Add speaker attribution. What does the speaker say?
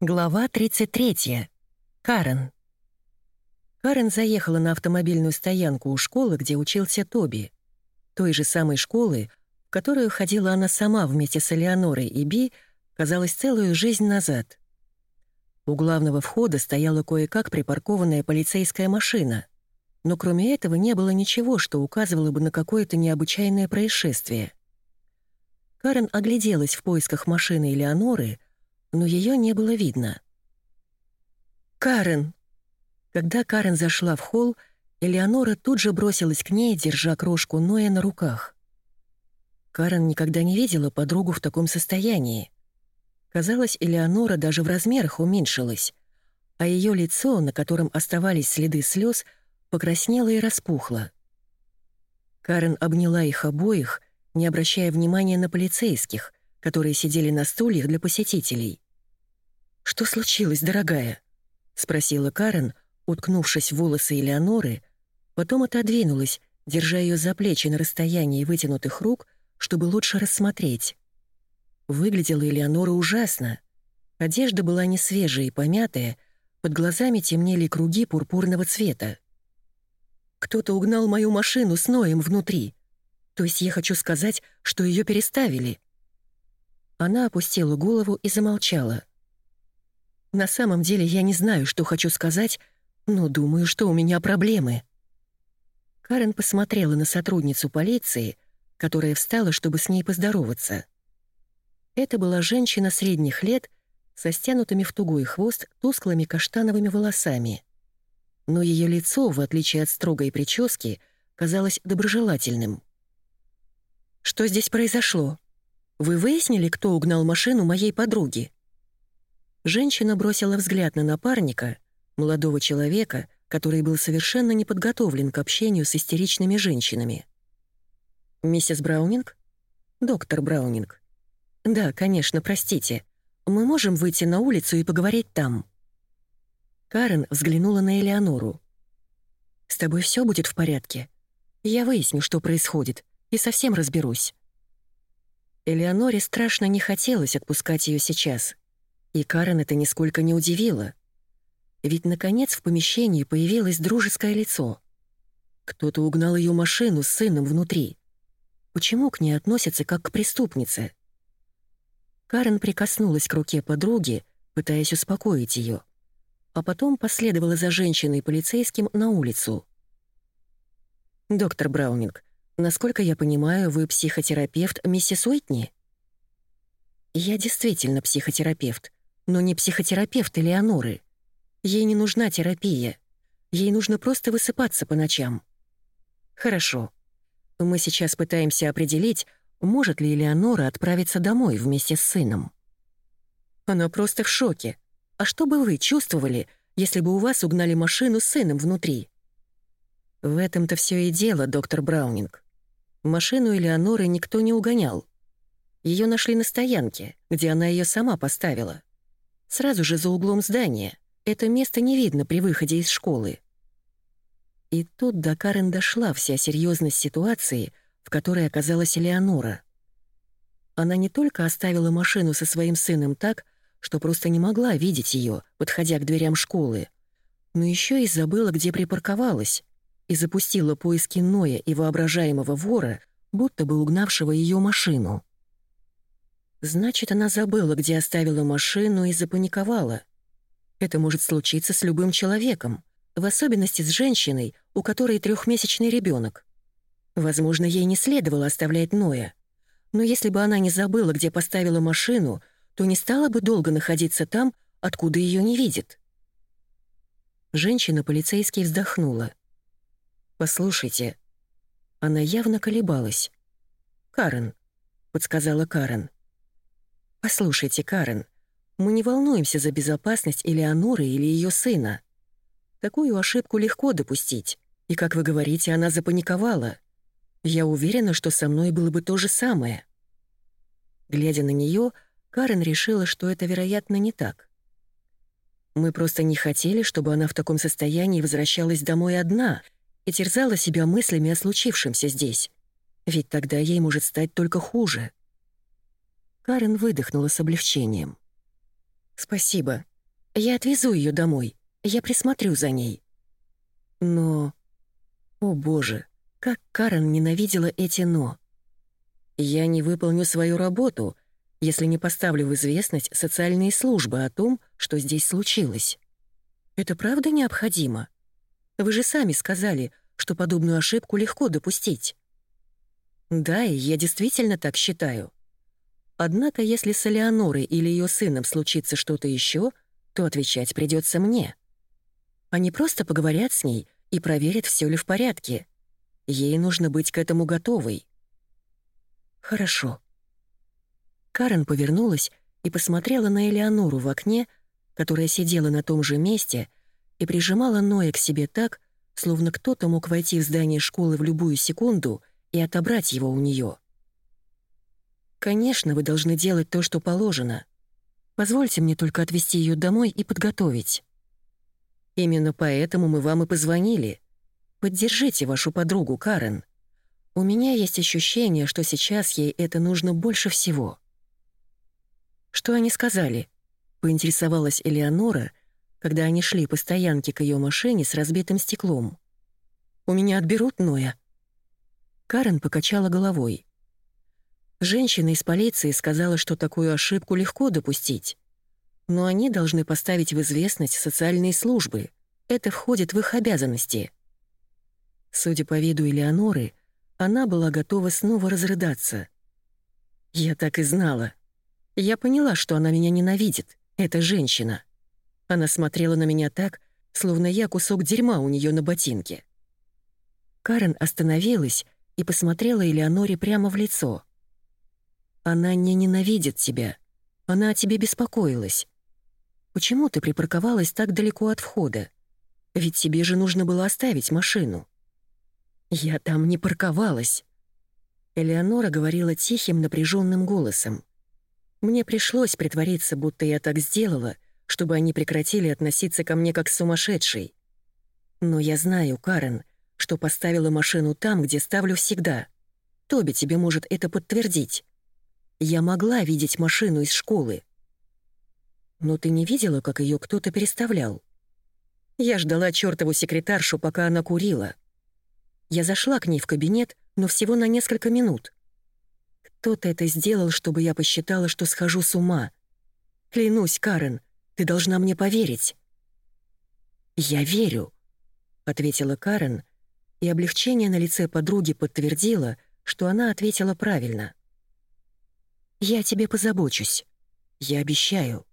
Speaker 1: Глава 33. Карен. Карен заехала на автомобильную стоянку у школы, где учился Тоби. Той же самой школы, в которую ходила она сама вместе с Элеонорой и Би, казалось, целую жизнь назад. У главного входа стояла кое-как припаркованная полицейская машина. Но кроме этого не было ничего, что указывало бы на какое-то необычайное происшествие. Карен огляделась в поисках машины Элеоноры, но ее не было видно. «Карен!» Когда Карен зашла в холл, Элеонора тут же бросилась к ней, держа крошку Ноя на руках. Карен никогда не видела подругу в таком состоянии. Казалось, Элеонора даже в размерах уменьшилась, а ее лицо, на котором оставались следы слез, покраснело и распухло. Карен обняла их обоих, не обращая внимания на полицейских, которые сидели на стульях для посетителей. «Что случилось, дорогая?» — спросила Карен, уткнувшись в волосы Элеоноры, потом отодвинулась, держа ее за плечи на расстоянии вытянутых рук, чтобы лучше рассмотреть. Выглядела Элеонора ужасно. Одежда была не свежая и помятая, под глазами темнели круги пурпурного цвета. «Кто-то угнал мою машину с Ноем внутри. То есть я хочу сказать, что ее переставили». Она опустила голову и замолчала. На самом деле я не знаю, что хочу сказать, но думаю, что у меня проблемы». Карен посмотрела на сотрудницу полиции, которая встала, чтобы с ней поздороваться. Это была женщина средних лет со стянутыми в тугой хвост тусклыми каштановыми волосами. Но ее лицо, в отличие от строгой прически, казалось доброжелательным. «Что здесь произошло? Вы выяснили, кто угнал машину моей подруги?» Женщина бросила взгляд на напарника, молодого человека, который был совершенно не подготовлен к общению с истеричными женщинами. «Миссис Браунинг? Доктор Браунинг. Да, конечно, простите. Мы можем выйти на улицу и поговорить там». Карен взглянула на Элеонору. «С тобой все будет в порядке? Я выясню, что происходит, и совсем разберусь». Элеоноре страшно не хотелось отпускать ее сейчас — и Карен это нисколько не удивило. Ведь, наконец, в помещении появилось дружеское лицо. Кто-то угнал ее машину с сыном внутри. Почему к ней относятся как к преступнице? Карен прикоснулась к руке подруги, пытаясь успокоить ее, а потом последовала за женщиной-полицейским на улицу. «Доктор Браунинг, насколько я понимаю, вы психотерапевт миссис Уитни?» «Я действительно психотерапевт», но не психотерапевт Элеоноры. Ей не нужна терапия. Ей нужно просто высыпаться по ночам. Хорошо. Мы сейчас пытаемся определить, может ли Элеонора отправиться домой вместе с сыном. Она просто в шоке. А что бы вы чувствовали, если бы у вас угнали машину с сыном внутри? В этом-то все и дело, доктор Браунинг. Машину Элеоноры никто не угонял. Ее нашли на стоянке, где она ее сама поставила. Сразу же за углом здания. Это место не видно при выходе из школы. И тут до Карен дошла вся серьезность ситуации, в которой оказалась Элеонора. Она не только оставила машину со своим сыном так, что просто не могла видеть ее, подходя к дверям школы, но еще и забыла, где припарковалась, и запустила поиски Ноя и воображаемого вора, будто бы угнавшего ее машину. Значит, она забыла, где оставила машину и запаниковала. Это может случиться с любым человеком, в особенности с женщиной, у которой трехмесячный ребенок. Возможно, ей не следовало оставлять Ноя. Но если бы она не забыла, где поставила машину, то не стала бы долго находиться там, откуда ее не видит. Женщина-полицейский вздохнула. «Послушайте». Она явно колебалась. «Карен», — подсказала Карен. «Послушайте, Карен, мы не волнуемся за безопасность Элеоноры или ее сына. Такую ошибку легко допустить, и, как вы говорите, она запаниковала. Я уверена, что со мной было бы то же самое». Глядя на нее, Карен решила, что это, вероятно, не так. Мы просто не хотели, чтобы она в таком состоянии возвращалась домой одна и терзала себя мыслями о случившемся здесь. Ведь тогда ей может стать только хуже. Карен выдохнула с облегчением. «Спасибо. Я отвезу ее домой. Я присмотрю за ней. Но... О боже, как Карен ненавидела эти «но». Я не выполню свою работу, если не поставлю в известность социальные службы о том, что здесь случилось. Это правда необходимо? Вы же сами сказали, что подобную ошибку легко допустить. Да, и я действительно так считаю. Однако, если с Элеонорой или ее сыном случится что-то еще, то отвечать придется мне. Они просто поговорят с ней и проверят, все ли в порядке. Ей нужно быть к этому готовой. Хорошо. Карен повернулась и посмотрела на Элеонору в окне, которая сидела на том же месте и прижимала Ноя к себе так, словно кто-то мог войти в здание школы в любую секунду и отобрать его у нее. «Конечно, вы должны делать то, что положено. Позвольте мне только отвезти ее домой и подготовить. Именно поэтому мы вам и позвонили. Поддержите вашу подругу, Карен. У меня есть ощущение, что сейчас ей это нужно больше всего». «Что они сказали?» — поинтересовалась Элеонора, когда они шли по стоянке к ее машине с разбитым стеклом. «У меня отберут Ноя». Карен покачала головой. Женщина из полиции сказала, что такую ошибку легко допустить. Но они должны поставить в известность социальные службы. Это входит в их обязанности. Судя по виду Элеоноры, она была готова снова разрыдаться. «Я так и знала. Я поняла, что она меня ненавидит, эта женщина. Она смотрела на меня так, словно я кусок дерьма у нее на ботинке». Карен остановилась и посмотрела Элеоноре прямо в лицо — она не ненавидит тебя. Она о тебе беспокоилась. Почему ты припарковалась так далеко от входа? Ведь тебе же нужно было оставить машину. Я там не парковалась. Элеонора говорила тихим, напряженным голосом. Мне пришлось притвориться, будто я так сделала, чтобы они прекратили относиться ко мне как к сумасшедшей. Но я знаю, Карен, что поставила машину там, где ставлю всегда. Тоби тебе может это подтвердить. Я могла видеть машину из школы. Но ты не видела, как ее кто-то переставлял? Я ждала чертову секретаршу, пока она курила. Я зашла к ней в кабинет, но всего на несколько минут. Кто-то это сделал, чтобы я посчитала, что схожу с ума. Клянусь, Карен, ты должна мне поверить. «Я верю», — ответила Карен, и облегчение на лице подруги подтвердило, что она ответила правильно. «Я тебе позабочусь. Я обещаю».